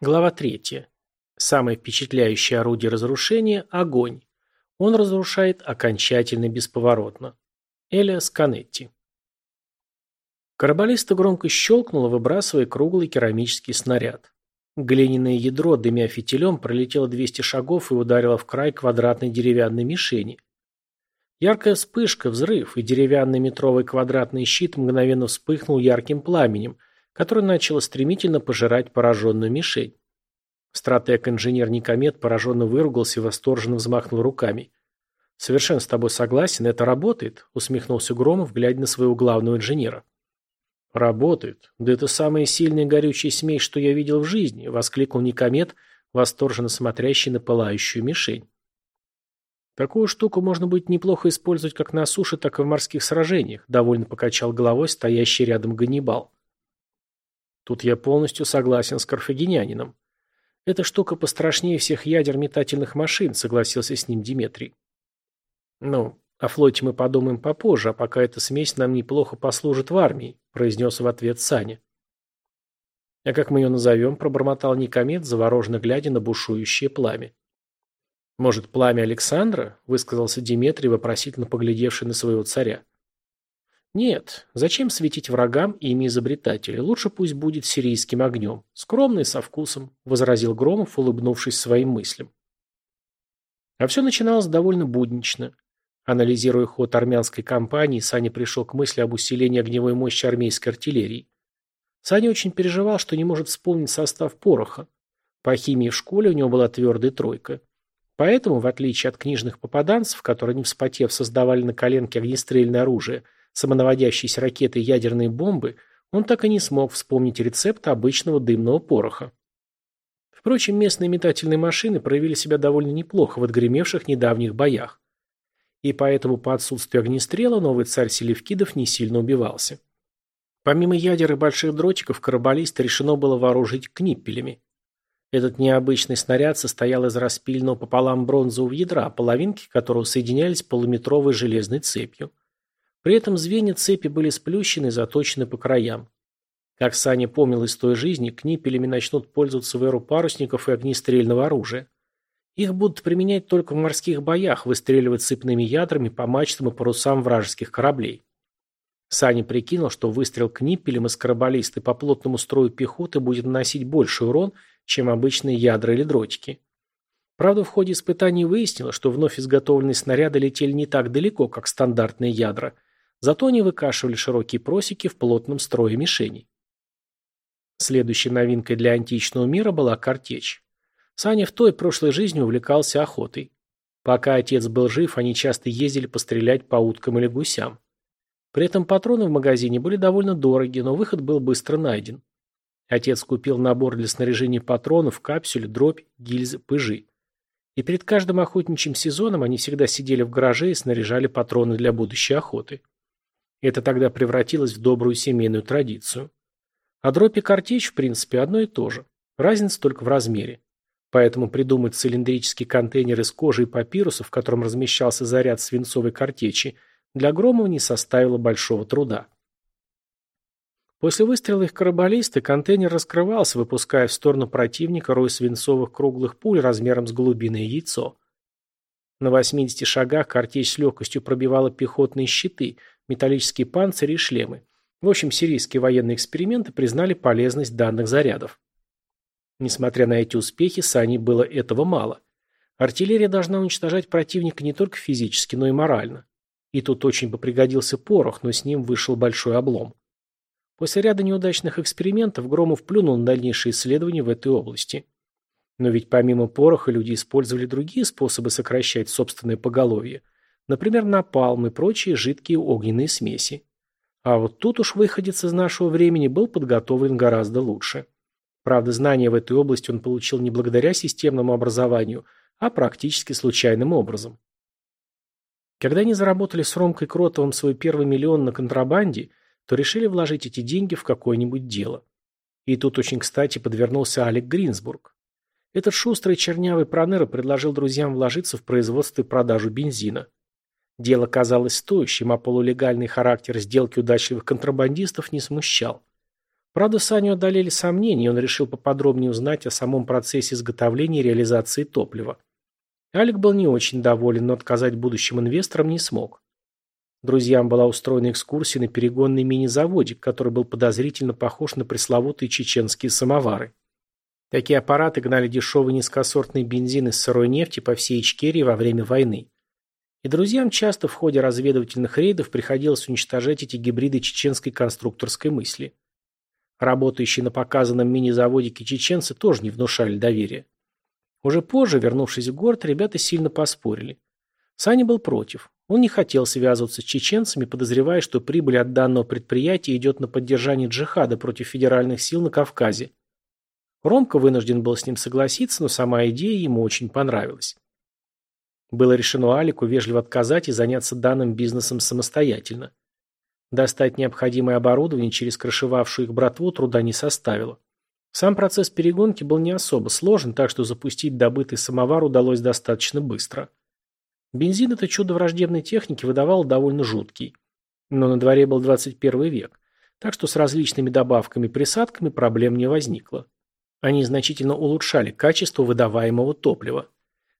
Глава 3. Самое впечатляющее орудие разрушения – огонь. Он разрушает окончательно и бесповоротно. Элиас Канетти. Карабалиста громко щелкнуло, выбрасывая круглый керамический снаряд. Глиняное ядро, дымя фитилем, пролетело 200 шагов и ударило в край квадратной деревянной мишени. Яркая вспышка, взрыв, и деревянный метровый квадратный щит мгновенно вспыхнул ярким пламенем – которое начало стремительно пожирать пораженную мишень. Стратег-инженер Никомет пораженно выругался и восторженно взмахнул руками. «Совершенно с тобой согласен, это работает», — усмехнулся Громов, глядя на своего главного инженера. «Работает. Да это самая сильная горючая смесь, что я видел в жизни», — воскликнул Никомет, восторженно смотрящий на пылающую мишень. «Такую штуку можно будет неплохо использовать как на суше, так и в морских сражениях», — довольно покачал головой стоящий рядом Ганнибал. Тут я полностью согласен с карфагенянином. Эта штука пострашнее всех ядер метательных машин, согласился с ним Диметрий. Ну, о флоте мы подумаем попозже, а пока эта смесь нам неплохо послужит в армии, произнес в ответ Саня. А как мы ее назовем, пробормотал Никомет, завороженно глядя на бушующее пламя. Может, пламя Александра? высказался Диметрий, вопросительно поглядевший на своего царя. Нет, зачем светить врагам имя изобретателя? Лучше пусть будет сирийским огнем. Скромный, со вкусом, возразил Громов, улыбнувшись своим мыслям. А все начиналось довольно буднично. Анализируя ход армянской кампании, Саня пришел к мысли об усилении огневой мощи армейской артиллерии. Саня очень переживал, что не может вспомнить состав пороха. По химии в школе у него была твердая тройка. Поэтому, в отличие от книжных попаданцев, которые, не вспотев, создавали на коленке огнестрельное оружие – самонаводящиеся ракеты и ядерные бомбы, он так и не смог вспомнить рецепт обычного дымного пороха. Впрочем, местные метательные машины проявили себя довольно неплохо в отгремевших недавних боях. И поэтому по отсутствию огнестрела новый царь Селевкидов не сильно убивался. Помимо ядер и больших дротиков, карабалиста решено было вооружить книппелями. Этот необычный снаряд состоял из распильного пополам бронзового ядра, половинки которого соединялись полуметровой железной цепью. При этом звенья цепи были сплющены и заточены по краям. Как Саня помнил из той жизни, книпелями начнут пользоваться в эру парусников и огнестрельного оружия. Их будут применять только в морских боях, выстреливать цепными ядрами по мачтам и парусам вражеских кораблей. Саня прикинул, что выстрел книпелем из карабалисты по плотному строю пехоты будет наносить больший урон, чем обычные ядра или дротики. Правда, в ходе испытаний выяснилось, что вновь изготовленные снаряды летели не так далеко, как стандартные ядра – Зато они выкашивали широкие просеки в плотном строе мишеней. Следующей новинкой для античного мира была картечь. Саня в той прошлой жизни увлекался охотой. Пока отец был жив, они часто ездили пострелять по уткам или гусям. При этом патроны в магазине были довольно дороги, но выход был быстро найден. Отец купил набор для снаряжения патронов, капсюль, дробь, гильзы, пыжи. И перед каждым охотничьим сезоном они всегда сидели в гараже и снаряжали патроны для будущей охоты. Это тогда превратилось в добрую семейную традицию. А дробь и картечь, в принципе, одно и то же. Разница только в размере. Поэтому придумать цилиндрический контейнер из кожи и папируса, в котором размещался заряд свинцовой картечи, для Громова не составило большого труда. После выстрела их карабалисты контейнер раскрывался, выпуская в сторону противника рой свинцовых круглых пуль размером с голубиное яйцо. На 80 шагах картечь с легкостью пробивала пехотные щиты, металлические панцири и шлемы. В общем, сирийские военные эксперименты признали полезность данных зарядов. Несмотря на эти успехи, Сани было этого мало. Артиллерия должна уничтожать противника не только физически, но и морально. И тут очень бы пригодился порох, но с ним вышел большой облом. После ряда неудачных экспериментов Громов плюнул на дальнейшие исследования в этой области. Но ведь помимо пороха люди использовали другие способы сокращать собственное поголовье – Например, напалм и прочие жидкие огненные смеси. А вот тут уж выходец из нашего времени был подготовлен гораздо лучше. Правда, знания в этой области он получил не благодаря системному образованию, а практически случайным образом. Когда они заработали с Ромкой Кротовым свой первый миллион на контрабанде, то решили вложить эти деньги в какое-нибудь дело. И тут очень кстати подвернулся Алек Гринсбург. Этот шустрый чернявый пронера предложил друзьям вложиться в производство и продажу бензина. Дело казалось стоящим, а полулегальный характер сделки удачливых контрабандистов не смущал. Правда, Саню одолели сомнения, и он решил поподробнее узнать о самом процессе изготовления и реализации топлива. Алик был не очень доволен, но отказать будущим инвесторам не смог. Друзьям была устроена экскурсия на перегонный мини-заводик, который был подозрительно похож на пресловутые чеченские самовары. Такие аппараты гнали дешевый низкосортный бензин из сырой нефти по всей Ичкерии во время войны. И друзьям часто в ходе разведывательных рейдов приходилось уничтожать эти гибриды чеченской конструкторской мысли. Работающие на показанном мини-заводике чеченцы тоже не внушали доверия. Уже позже, вернувшись в город, ребята сильно поспорили. Саня был против. Он не хотел связываться с чеченцами, подозревая, что прибыль от данного предприятия идет на поддержание джихада против федеральных сил на Кавказе. Ромка вынужден был с ним согласиться, но сама идея ему очень понравилась. Было решено Алику вежливо отказать и заняться данным бизнесом самостоятельно. Достать необходимое оборудование через крышевавшую их братву труда не составило. Сам процесс перегонки был не особо сложен, так что запустить добытый самовар удалось достаточно быстро. Бензин это чудо враждебной техники выдавал довольно жуткий. Но на дворе был 21 век, так что с различными добавками присадками проблем не возникло. Они значительно улучшали качество выдаваемого топлива.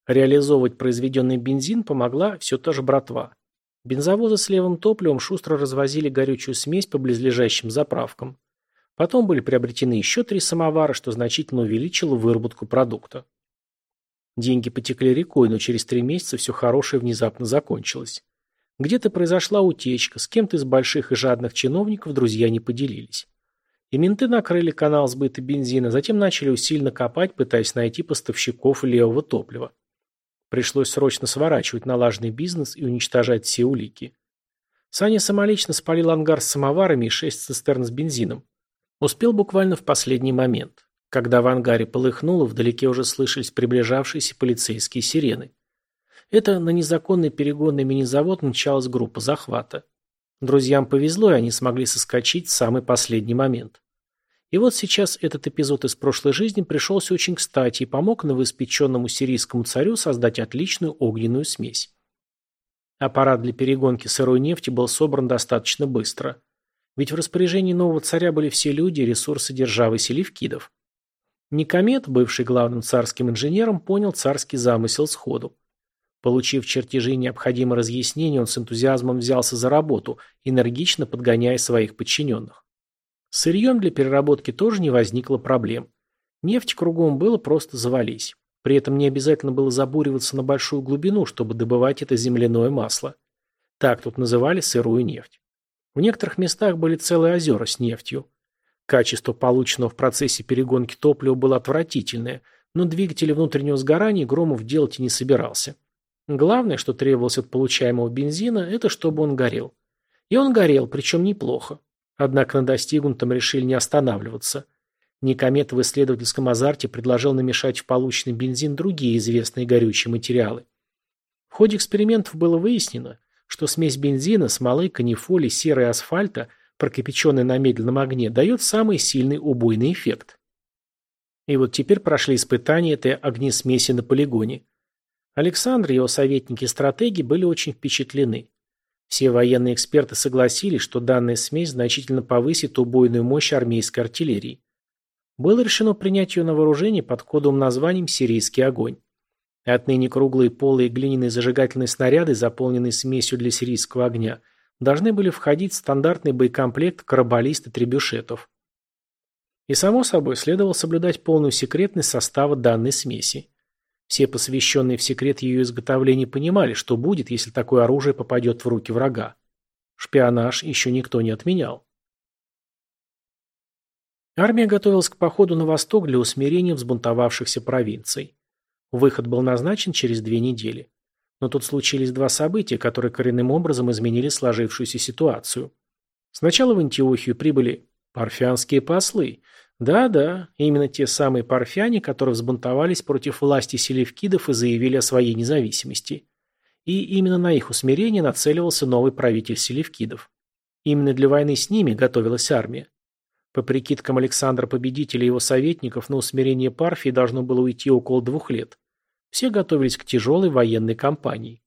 Реализовывать произведенный бензин помогла все та же братва. Бензовозы с левым топливом шустро развозили горючую смесь по близлежащим заправкам. Потом были приобретены еще три самовара, что значительно увеличило выработку продукта. Деньги потекли рекой, но через три месяца все хорошее внезапно закончилось. Где-то произошла утечка, с кем-то из больших и жадных чиновников друзья не поделились. И менты накрыли канал сбыта бензина, затем начали усиленно копать, пытаясь найти поставщиков левого топлива. Пришлось срочно сворачивать налаженный бизнес и уничтожать все улики. Саня самолично спалил ангар с самоварами и шесть цистерн с бензином. Успел буквально в последний момент. Когда в ангаре полыхнуло, вдалеке уже слышались приближавшиеся полицейские сирены. Это на незаконный перегонный мини-завод мчалась группа захвата. Друзьям повезло, и они смогли соскочить в самый последний момент. И вот сейчас этот эпизод из прошлой жизни пришелся очень кстати и помог новоиспеченному сирийскому царю создать отличную огненную смесь. Аппарат для перегонки сырой нефти был собран достаточно быстро. Ведь в распоряжении нового царя были все люди и ресурсы державы селевкидов. Никомет, бывший главным царским инженером, понял царский замысел сходу. Получив чертежи и необходимые разъяснения, он с энтузиазмом взялся за работу, энергично подгоняя своих подчиненных. Сырьем для переработки тоже не возникло проблем. Нефть кругом было просто завались. При этом не обязательно было забуриваться на большую глубину, чтобы добывать это земляное масло. Так тут называли сырую нефть. В некоторых местах были целые озера с нефтью. Качество полученного в процессе перегонки топлива было отвратительное, но двигатели внутреннего сгорания Громов делать и не собирался. Главное, что требовалось от получаемого бензина, это чтобы он горел. И он горел, причем неплохо. Однако на достигнутом решили не останавливаться. Никомет в исследовательском азарте предложил намешать в полученный бензин другие известные горючие материалы. В ходе экспериментов было выяснено, что смесь бензина, смолы, канифоли, серы и асфальта, прокипяченная на медленном огне, дает самый сильный убойный эффект. И вот теперь прошли испытания этой огнесмеси на полигоне. Александр и его советники и стратеги были очень впечатлены. Все военные эксперты согласились, что данная смесь значительно повысит убойную мощь армейской артиллерии. Было решено принять ее на вооружение под кодовым названием «Сирийский огонь». Отныне круглые полые глиняные зажигательные снаряды, заполненные смесью для сирийского огня, должны были входить в стандартный боекомплект карабалист и требюшетов. И само собой следовало соблюдать полную секретность состава данной смеси. Все посвященные в секрет ее изготовления понимали, что будет, если такое оружие попадет в руки врага. Шпионаж еще никто не отменял. Армия готовилась к походу на восток для усмирения взбунтовавшихся провинций. Выход был назначен через две недели. Но тут случились два события, которые коренным образом изменили сложившуюся ситуацию. Сначала в Антиохию прибыли парфянские послы, да-да, именно те самые парфяне, которые взбунтовались против власти селевкидов и заявили о своей независимости. И именно на их усмирение нацеливался новый правитель селевкидов. Именно для войны с ними готовилась армия. По прикидкам Александра Победителя и его советников, на усмирение Парфии должно было уйти около двух лет. Все готовились к тяжелой военной кампании.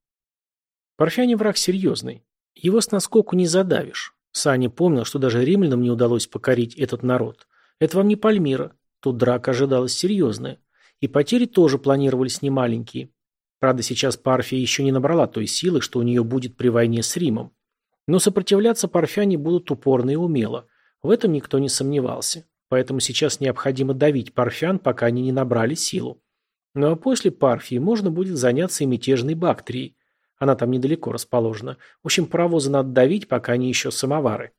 Парфяне враг серьезный. Его с наскоку не задавишь. Саня помнил, что даже римлянам не удалось покорить этот народ. Это вам не Пальмира. Тут драка ожидалась серьезная. И потери тоже планировались немаленькие. Правда, сейчас Парфия еще не набрала той силы, что у нее будет при войне с Римом. Но сопротивляться парфяне будут упорно и умело. В этом никто не сомневался. Поэтому сейчас необходимо давить парфян, пока они не набрали силу. Ну а после Парфии можно будет заняться и мятежной Бактрией. Она там недалеко расположена. В общем, паровозы надо давить, пока они еще самовары.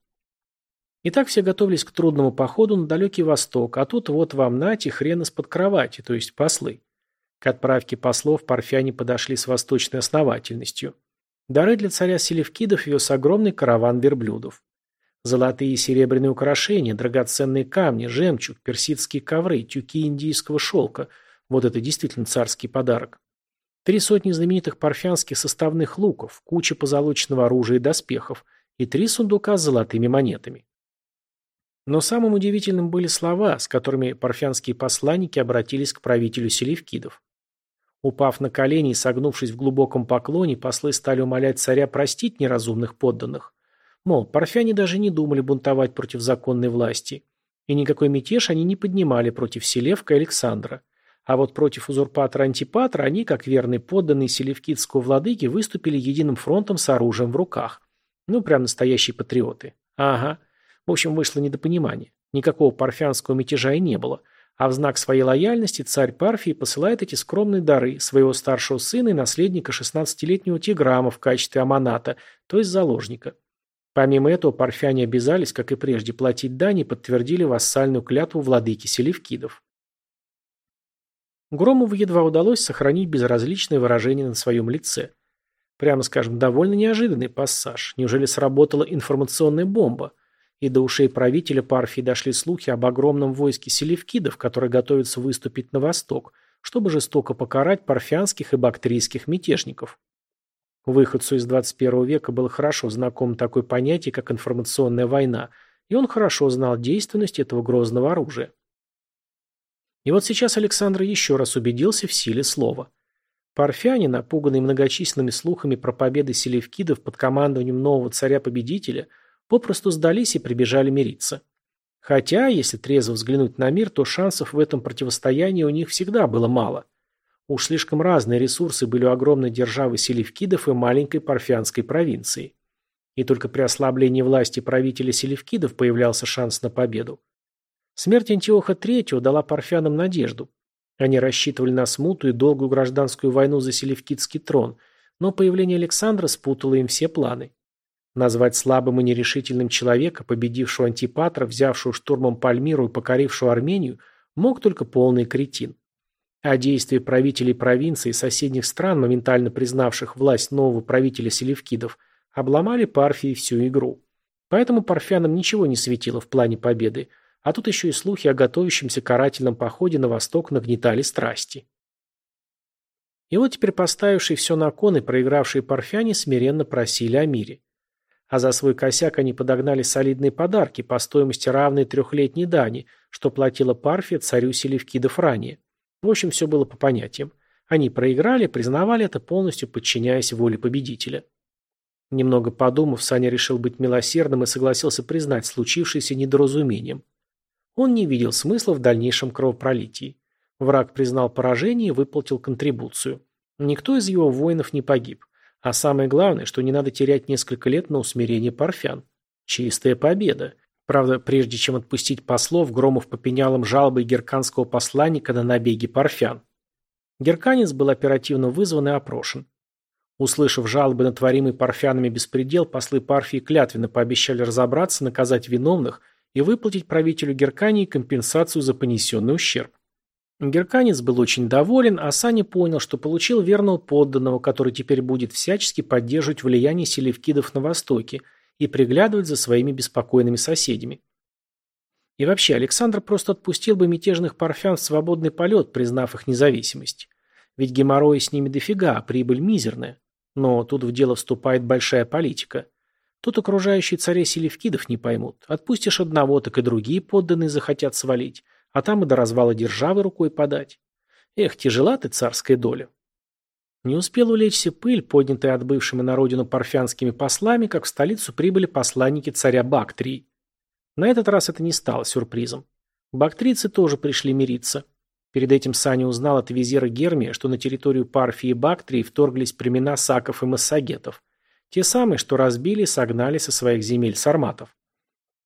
Итак, все готовились к трудному походу на далекий восток, а тут вот вам нате хрен из-под кровати, то есть послы. К отправке послов парфяне подошли с восточной основательностью. Дары для царя Селевкидов вез огромный караван верблюдов. Золотые и серебряные украшения, драгоценные камни, жемчуг, персидские ковры, тюки индийского шелка – вот это действительно царский подарок. Три сотни знаменитых парфянских составных луков, куча позолоченного оружия и доспехов и три сундука с золотыми монетами. Но самым удивительным были слова, с которыми парфянские посланники обратились к правителю селевкидов. Упав на колени и согнувшись в глубоком поклоне, послы стали умолять царя простить неразумных подданных. Мол, парфяне даже не думали бунтовать против законной власти. И никакой мятеж они не поднимали против Селевка и Александра. А вот против узурпатора Антипатра они, как верные подданные селевкидского владыки, выступили единым фронтом с оружием в руках. Ну, прям настоящие патриоты. Ага. В общем, вышло недопонимание. Никакого парфянского мятежа и не было. А в знак своей лояльности царь Парфии посылает эти скромные дары своего старшего сына и наследника 16-летнего Тиграма в качестве аманата, то есть заложника. Помимо этого, парфяне обязались, как и прежде, платить дань и подтвердили вассальную клятву владыки Селевкидов. Громову едва удалось сохранить безразличное выражение на своем лице. Прямо скажем, довольно неожиданный пассаж. Неужели сработала информационная бомба? И до ушей правителя Парфии дошли слухи об огромном войске селевкидов, которые готовятся выступить на восток, чтобы жестоко покарать парфянских и бактрийских мятежников. Выходцу из 21 века было хорошо знакомо такое понятие, как информационная война, и он хорошо знал действенность этого грозного оружия. И вот сейчас Александр еще раз убедился в силе слова. Парфяне, напуганные многочисленными слухами про победы селевкидов под командованием нового царя-победителя, попросту сдались и прибежали мириться. Хотя, если трезво взглянуть на мир, то шансов в этом противостоянии у них всегда было мало. Уж слишком разные ресурсы были у огромной державы селевкидов и маленькой парфянской провинции. И только при ослаблении власти правителя селевкидов появлялся шанс на победу. Смерть Антиоха III дала парфянам надежду. Они рассчитывали на смуту и долгую гражданскую войну за селевкидский трон, но появление Александра спутало им все планы. Назвать слабым и нерешительным человека, победившего Антипатра, взявшего штурмом Пальмиру и покорившего Армению, мог только полный кретин. А действия правителей провинций и соседних стран, моментально признавших власть нового правителя селевкидов, обломали Парфии всю игру. Поэтому парфянам ничего не светило в плане победы – а тут еще и слухи о готовящемся карательном походе на восток нагнетали страсти. И вот теперь поставившие все на кон и проигравшие парфяне смиренно просили о мире. А за свой косяк они подогнали солидные подарки по стоимости равной трехлетней дани, что платила Парфия царю Селевкидов ранее. В общем, все было по понятиям. Они проиграли, признавали это, полностью подчиняясь воле победителя. Немного подумав, Саня решил быть милосердным и согласился признать случившееся недоразумением. Он не видел смысла в дальнейшем кровопролитии. Враг признал поражение и выплатил контрибуцию. Никто из его воинов не погиб. А самое главное, что не надо терять несколько лет на усмирение парфян. Чистая победа. Правда, прежде чем отпустить послов, Громов попенял им жалобы герканского посланника на набеги парфян. Герканец был оперативно вызван и опрошен. Услышав жалобы на творимый парфянами беспредел, послы Парфии клятвенно пообещали разобраться, наказать виновных и выплатить правителю Геркании компенсацию за понесенный ущерб. Герканец был очень доволен, а Саня понял, что получил верного подданного, который теперь будет всячески поддерживать влияние селевкидов на Востоке и приглядывать за своими беспокойными соседями. И вообще, Александр просто отпустил бы мятежных парфян в свободный полет, признав их независимость. Ведь геморроя с ними дофига, а прибыль мизерная. Но тут в дело вступает большая политика. Тут окружающие царей селевкидов не поймут. Отпустишь одного, так и другие подданные захотят свалить. А там и до развала державы рукой подать. Эх, тяжела ты царская доля. Не успел улечься пыль, поднятая отбывшими на родину парфянскими послами, как в столицу прибыли посланники царя Бактрии. На этот раз это не стало сюрпризом. Бактрийцы тоже пришли мириться. Перед этим Саня узнал от визира Гермия, что на территорию Парфии и Бактрии вторглись племена саков и массагетов. Те самые, что разбили и согнали со своих земель сарматов.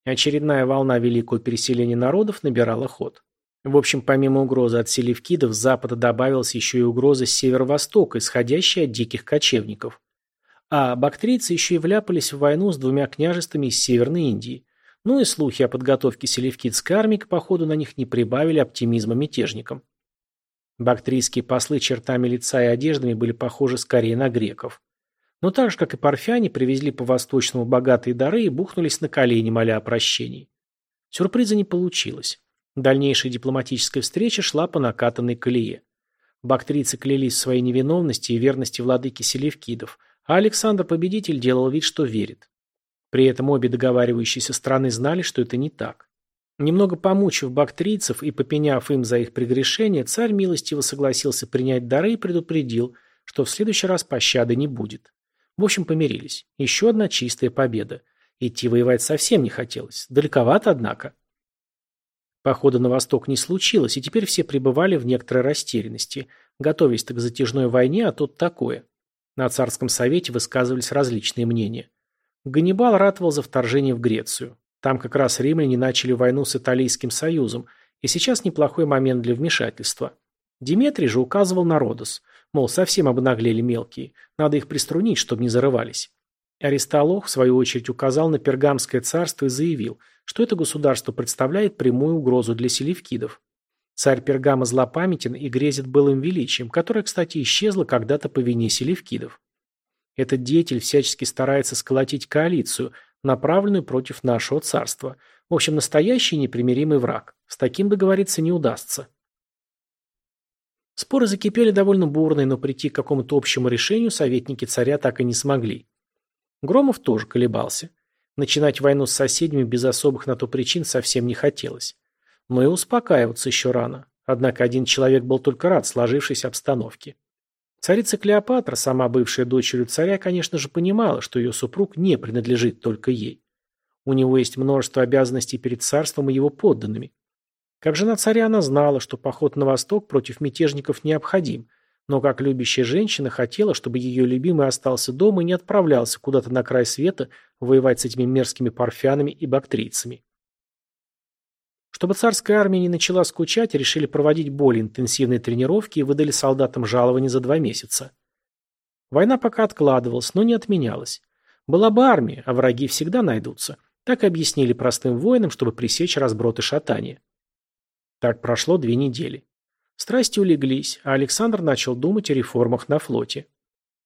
Очередная волна великого переселения народов набирала ход. В общем, помимо угрозы от селевкидов, с запада добавилась еще и угроза с северо-востока, исходящая от диких кочевников. А бактрийцы еще и вляпались в войну с двумя княжествами из Северной Индии. Ну и слухи о подготовке селевкидской армии к походу на них не прибавили оптимизма мятежникам. Бактрийские послы чертами лица и одеждами были похожи скорее на греков. Но так же, как и парфяне, привезли по-восточному богатые дары и бухнулись на колени, моля о прощении. Сюрприза не получилось. Дальнейшая дипломатическая встреча шла по накатанной колее. Бактрийцы клялись в своей невиновности и верности владыке Селевкидов, а Александр-победитель делал вид, что верит. При этом обе договаривающиеся страны знали, что это не так. Немного помучив бактрийцев и попеняв им за их прегрешение, царь милостиво согласился принять дары и предупредил, что в следующий раз пощады не будет. В общем, помирились. Еще одна чистая победа. Идти воевать совсем не хотелось. Далековато, однако. Похода на восток не случилось, и теперь все пребывали в некоторой растерянности, готовясь к затяжной войне, а тут такое. На царском совете высказывались различные мнения. Ганнибал ратовал за вторжение в Грецию. Там как раз римляне начали войну с Италийским союзом, и сейчас неплохой момент для вмешательства. Диметрий же указывал на Родос, мол, совсем обнаглели мелкие, надо их приструнить, чтобы не зарывались. Аристолох, в свою очередь, указал на Пергамское царство и заявил, что это государство представляет прямую угрозу для селевкидов. Царь Пергама злопамятен и грезит былым величием, которое, кстати, исчезло когда-то по вине селевкидов. Этот деятель всячески старается сколотить коалицию, направленную против нашего царства. В общем, настоящий непримиримый враг. С таким договориться не удастся. Споры закипели довольно бурные, но прийти к какому-то общему решению советники царя так и не смогли. Громов тоже колебался. Начинать войну с соседями без особых на то причин совсем не хотелось. Но и успокаиваться еще рано. Однако один человек был только рад сложившейся обстановке. Царица Клеопатра, сама бывшая дочерью царя, конечно же, понимала, что ее супруг не принадлежит только ей. У него есть множество обязанностей перед царством и его подданными. Как жена царя она знала, что поход на восток против мятежников необходим, но как любящая женщина хотела, чтобы ее любимый остался дома и не отправлялся куда-то на край света воевать с этими мерзкими парфянами и бактрийцами. Чтобы царская армия не начала скучать, решили проводить более интенсивные тренировки и выдали солдатам жалования за два месяца. Война пока откладывалась, но не отменялась. Была бы армия, а враги всегда найдутся. Так объяснили простым воинам, чтобы пресечь разброд и. Так прошло две недели. Страсти улеглись, а Александр начал думать о реформах на флоте.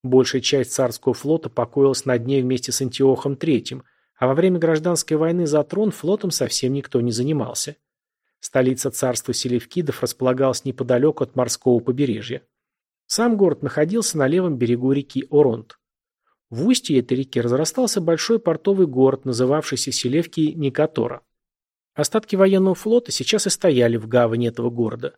Большая часть царского флота покоилась на дне вместе с Антиохом III, а во время гражданской войны за трон флотом совсем никто не занимался. Столица царства Селевкидов располагалась неподалеку от морского побережья. Сам город находился на левом берегу реки Оронт. В устье этой реки разрастался большой портовый город, называвшийся Селевки Никатора. Остатки военного флота сейчас и стояли в гавани этого города.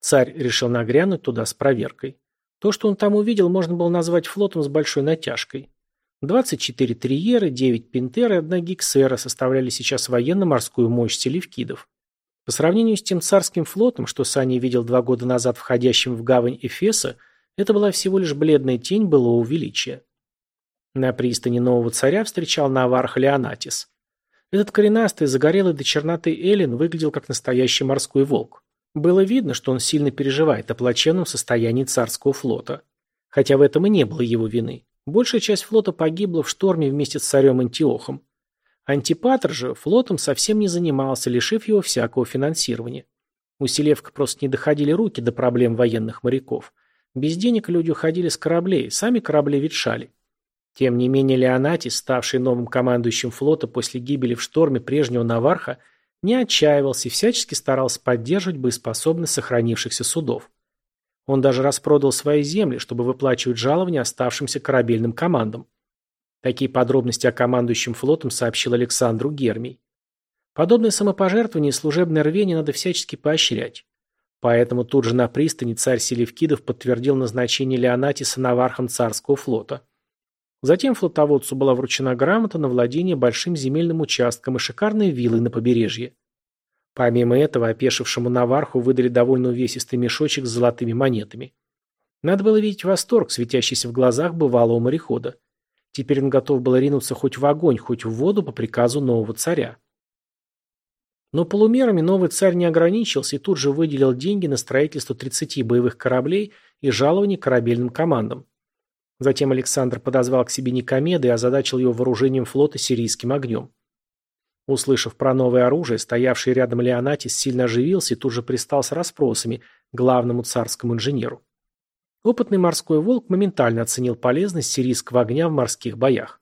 Царь решил нагрянуть туда с проверкой. То, что он там увидел, можно было назвать флотом с большой натяжкой. 24 триеры, 9 пинтеры и одна гиксера составляли сейчас военно-морскую мощь селевкидов. По сравнению с тем царским флотом, что Саня видел два года назад входящим в гавань Эфеса, это была всего лишь бледная тень былого величия. На пристани нового царя встречал Наварх Леонатис. Этот коренастый, загорелый до черноты Эллин выглядел как настоящий морской волк. Было видно, что он сильно переживает о плачевном состоянии царского флота. Хотя в этом и не было его вины. Большая часть флота погибла в шторме вместе с царем Антиохом. Антипатр же флотом совсем не занимался, лишив его всякого финансирования. У Селевка просто не доходили руки до проблем военных моряков. Без денег люди уходили с кораблей, сами корабли ветшали. Тем не менее Леонатис, ставший новым командующим флота после гибели в шторме прежнего Наварха, не отчаивался и всячески старался поддерживать боеспособность сохранившихся судов. Он даже распродал свои земли, чтобы выплачивать жалования оставшимся корабельным командам. Такие подробности о командующем флотом сообщил Александру Гермий. Подобное самопожертвование и служебное рвение надо всячески поощрять. Поэтому тут же на пристани царь Селевкидов подтвердил назначение Леонатиса навархом царского флота. Затем флотоводцу была вручена грамота на владение большим земельным участком и шикарной виллой на побережье. Помимо этого, опешившему наварху выдали довольно увесистый мешочек с золотыми монетами. Надо было видеть восторг, светящийся в глазах бывалого морехода. Теперь он готов был ринуться хоть в огонь, хоть в воду по приказу нового царя. Но полумерами новый царь не ограничился и тут же выделил деньги на строительство 30 боевых кораблей и жалование корабельным командам. Затем Александр подозвал к себе Никомеда и озадачил его вооружением флота сирийским огнем. Услышав про новое оружие, стоявший рядом Леонатис сильно оживился и тут же пристал с расспросами главному царскому инженеру. Опытный морской волк моментально оценил полезность сирийского огня в морских боях.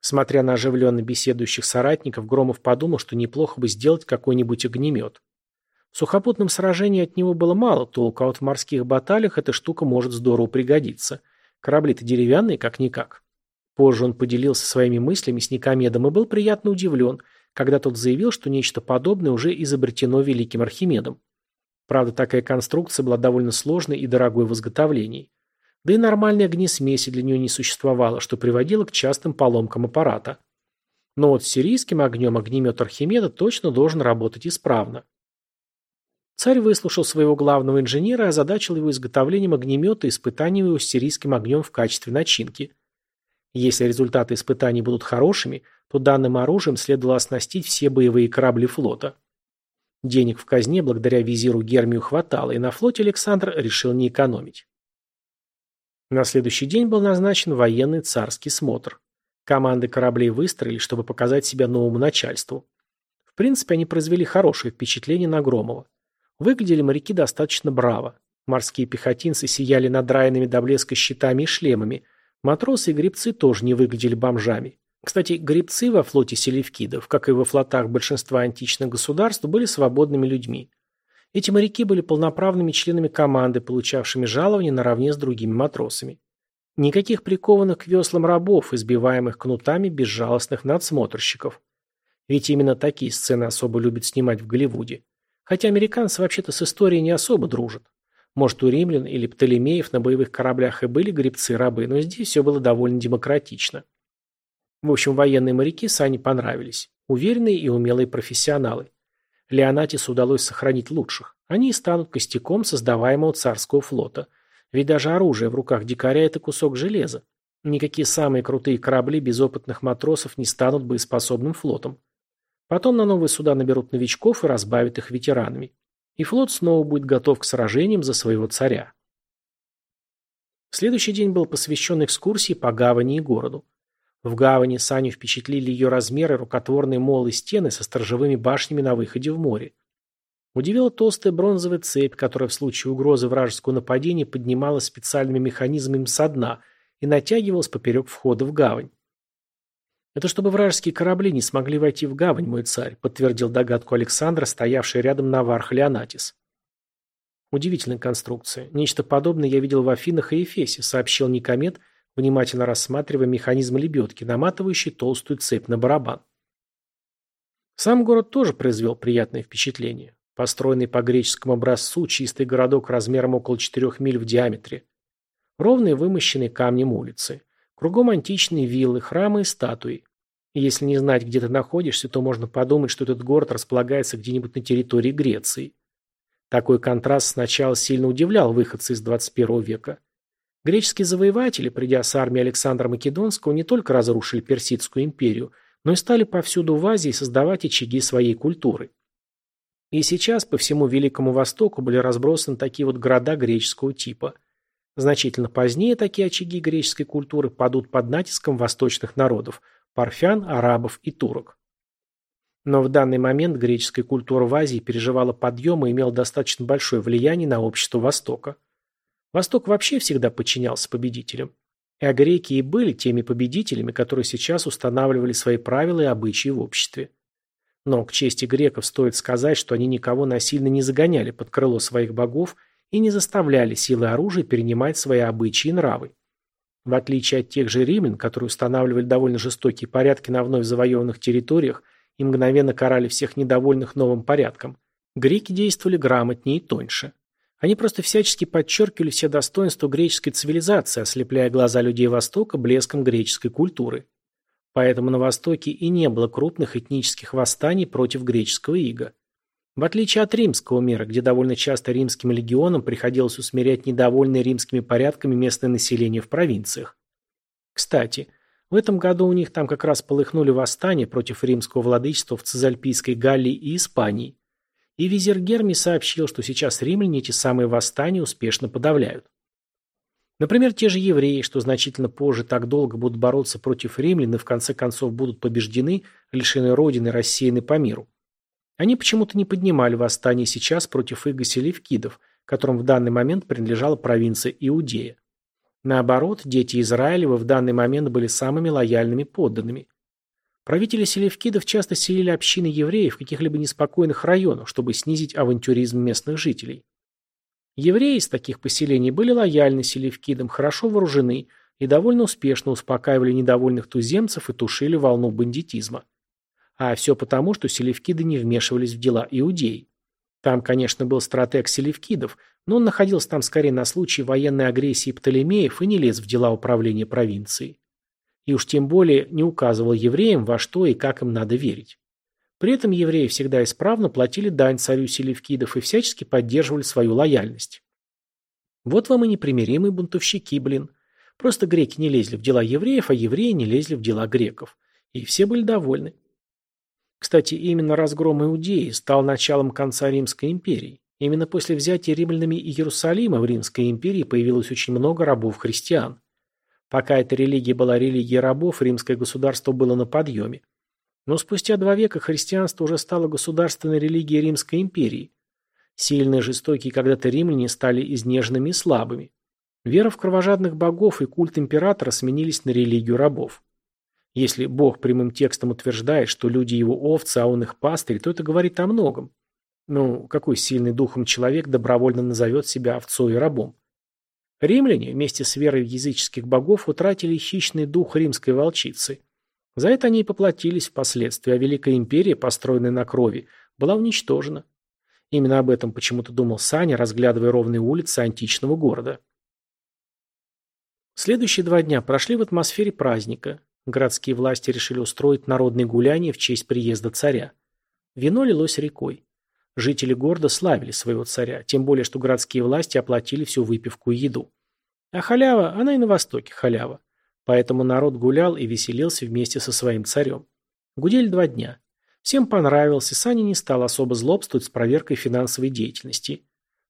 Смотря на оживленно беседующих соратников, Громов подумал, что неплохо бы сделать какой-нибудь огнемет. В сухопутном сражении от него было мало толку, а вот в морских баталиях эта штука может здорово пригодиться. Корабли-то деревянные, как-никак. Позже он поделился своими мыслями с Никомедом и был приятно удивлен, когда тот заявил, что нечто подобное уже изобретено великим Архимедом. Правда, такая конструкция была довольно сложной и дорогой в изготовлении. Да и нормальной огнесмеси для нее не существовало, что приводило к частым поломкам аппарата. Но вот с сирийским огнем огнемет Архимеда точно должен работать исправно. Царь выслушал своего главного инженера и озадачил его изготовлением огнемета и испытанием его с сирийским огнем в качестве начинки. Если результаты испытаний будут хорошими, то данным оружием следовало оснастить все боевые корабли флота. Денег в казне благодаря визиру Гермию хватало, и на флоте Александр решил не экономить. На следующий день был назначен военный царский смотр. Команды кораблей выстроили, чтобы показать себя новому начальству. В принципе, они произвели хорошее впечатление на Громова. Выглядели моряки достаточно браво. Морские пехотинцы сияли надраенными до блеска щитами и шлемами. Матросы и гребцы тоже не выглядели бомжами. Кстати, гребцы во флоте селевкидов, как и во флотах большинства античных государств, были свободными людьми. Эти моряки были полноправными членами команды, получавшими жалования наравне с другими матросами. Никаких прикованных к веслам рабов, избиваемых кнутами безжалостных надсмотрщиков. Ведь именно такие сцены особо любят снимать в Голливуде. Хотя американцы вообще-то с историей не особо дружат. Может, у римлян или Птолемеев на боевых кораблях и были гребцы-рабы, но здесь все было довольно демократично. В общем, военные моряки Сане понравились. Уверенные и умелые профессионалы. Леонатису удалось сохранить лучших. Они и станут костяком создаваемого царского флота. Ведь даже оружие в руках дикаря – это кусок железа. Никакие самые крутые корабли без опытных матросов не станут боеспособным флотом. Потом на новые суда наберут новичков и разбавят их ветеранами. И флот снова будет готов к сражениям за своего царя. Следующий день был посвящен экскурсии по гавани и городу. В гавани Саню впечатлили ее размеры рукотворные молы стены со сторожевыми башнями на выходе в море. Удивила толстая бронзовая цепь, которая в случае угрозы вражеского нападения поднималась специальными механизмами со дна и натягивалась поперек входа в гавань. «Это чтобы вражеские корабли не смогли войти в гавань, мой царь», подтвердил догадку Александра, стоявший рядом Наварх Леонатис. Удивительная конструкция. Нечто подобное я видел в Афинах и Эфесе, сообщил Никомед, внимательно рассматривая механизм лебедки, наматывающий толстую цепь на барабан. Сам город тоже произвел приятное впечатление. Построенный по греческому образцу, чистый городок размером около 4 миль в диаметре. Ровные вымощенные камнем улицы. Кругом античные виллы, храмы и статуи. Если не знать, где ты находишься, то можно подумать, что этот город располагается где-нибудь на территории Греции. Такой контраст сначала сильно удивлял выходцы из 21 века. Греческие завоеватели, придя с армией Александра Македонского, не только разрушили Персидскую империю, но и стали повсюду в Азии создавать очаги своей культуры. И сейчас по всему Великому Востоку были разбросаны такие вот города греческого типа. Значительно позднее такие очаги греческой культуры падут под натиском восточных народов – парфян, арабов и турок. Но в данный момент греческая культура в Азии переживала подъем и имела достаточно большое влияние на общество Востока. Восток вообще всегда подчинялся победителям. А греки и были теми победителями, которые сейчас устанавливали свои правила и обычаи в обществе. Но к чести греков стоит сказать, что они никого насильно не загоняли под крыло своих богов и не заставляли силы оружия перенимать свои обычаи и нравы. В отличие от тех же римлян, которые устанавливали довольно жестокие порядки на вновь завоеванных территориях и мгновенно карали всех недовольных новым порядком, Греки действовали грамотнее и тоньше. Они просто всячески подчеркивали все достоинства греческой цивилизации, ослепляя глаза людей Востока блеском греческой культуры. Поэтому на Востоке и не было крупных этнических восстаний против греческого ига. В отличие от римского мира, где довольно часто римским легионам приходилось усмирять недовольные римскими порядками местное население в провинциях. Кстати, в этом году у них там как раз полыхнули восстания против римского владычества в Цезальпийской Галлии и Испании. И визир Герми сообщил, что сейчас римляне эти самые восстания успешно подавляют. Например, те же евреи, что значительно позже так долго будут бороться против римлян и в конце концов будут побеждены, лишены родины, рассеяны по миру. Они почему-то не поднимали восстание сейчас против Иго Селевкидов, которым в данный момент принадлежала провинция Иудея. Наоборот, дети Израилева в данный момент были самыми лояльными подданными. Правители селевкидов часто селили общины евреев в каких-либо неспокойных районах, чтобы снизить авантюризм местных жителей. Евреи из таких поселений были лояльны селевкидам, хорошо вооружены и довольно успешно успокаивали недовольных туземцев и тушили волну бандитизма. А все потому, что селевкиды не вмешивались в дела иудеи. Там, конечно, был стратег селевкидов, но он находился там скорее на случай военной агрессии Птолемеев и не лез в дела управления провинцией и уж тем более не указывал евреям, во что и как им надо верить. При этом евреи всегда исправно платили дань царю Селевкидов и всячески поддерживали свою лояльность. Вот вам и непримиримые бунтовщики, блин. Просто греки не лезли в дела евреев, а евреи не лезли в дела греков. И все были довольны. Кстати, именно разгром Иудеи стал началом конца Римской империи. Именно после взятия римлянами Иерусалима в Римской империи появилось очень много рабов-христиан. Пока эта религия была религией рабов, римское государство было на подъеме. Но спустя два века христианство уже стало государственной религией Римской империи. Сильные жестокие когда-то римляне стали изнеженными и слабыми. Вера в кровожадных богов и культ императора сменились на религию рабов. Если Бог прямым текстом утверждает, что люди его овцы, а он их пастырь, то это говорит о многом. Ну, какой сильный духом человек добровольно назовет себя овцой и рабом? Римляне вместе с верой в языческих богов утратили хищный дух римской волчицы. За это они и поплатились впоследствии, а Великая империя, построенная на крови, была уничтожена. Именно об этом почему-то думал Саня, разглядывая ровные улицы античного города. Следующие два дня прошли в атмосфере праздника. Городские власти решили устроить народные гуляния в честь приезда царя. Вино лилось рекой. Жители города славили своего царя, тем более, что городские власти оплатили всю выпивку и еду. А халява, она и на Востоке халява. Поэтому народ гулял и веселился вместе со своим царем. Гудели два дня. Всем понравился, Саня не стал особо злобствовать с проверкой финансовой деятельности.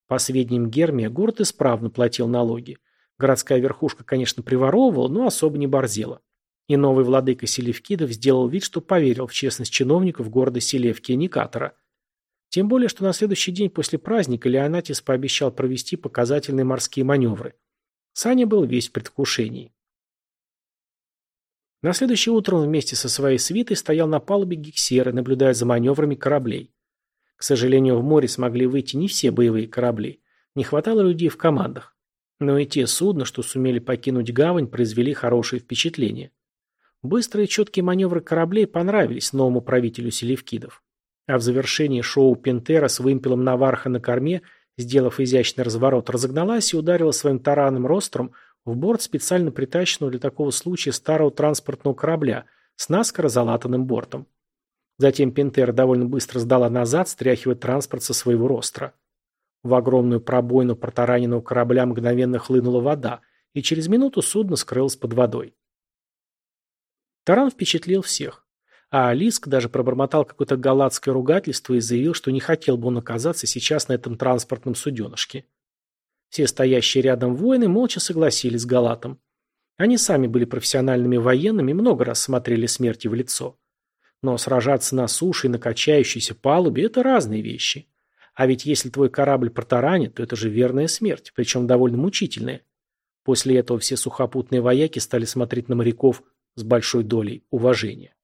По сведениям Гермия, город исправно платил налоги. Городская верхушка, конечно, приворовывала, но особо не борзела. И новый владыка Селевкидов сделал вид, что поверил в честность чиновников города Селевки и Никатора – тем более, что на следующий день после праздника Леонатис пообещал провести показательные морские маневры. Саня был весь в предвкушении. На следующее утро он вместе со своей свитой стоял на палубе Гексеры, наблюдая за маневрами кораблей. К сожалению, в море смогли выйти не все боевые корабли. Не хватало людей в командах. Но и те судна, что сумели покинуть гавань, произвели хорошее впечатление. Быстрые и четкие маневры кораблей понравились новому правителю Селевкидов. А в завершении шоу Пентера с вымпелом Наварха на корме, сделав изящный разворот, разогналась и ударила своим таранным ростром в борт специально притащенного для такого случая старого транспортного корабля с наскоро залатанным бортом. Затем Пентера довольно быстро сдала назад, стряхивая транспорт со своего ростра. В огромную пробоину протараненного корабля мгновенно хлынула вода, и через минуту судно скрылось под водой. Таран впечатлил всех. А Алиск даже пробормотал какое-то галатское ругательство и заявил, что не хотел бы он оказаться сейчас на этом транспортном суденышке. Все стоящие рядом воины молча согласились с Галатом. Они сами были профессиональными военными и много раз смотрели смерти в лицо. Но сражаться на суше и на качающейся палубе – это разные вещи. А ведь если твой корабль протаранит, то это же верная смерть, причем довольно мучительная. После этого все сухопутные вояки стали смотреть на моряков с большой долей уважения.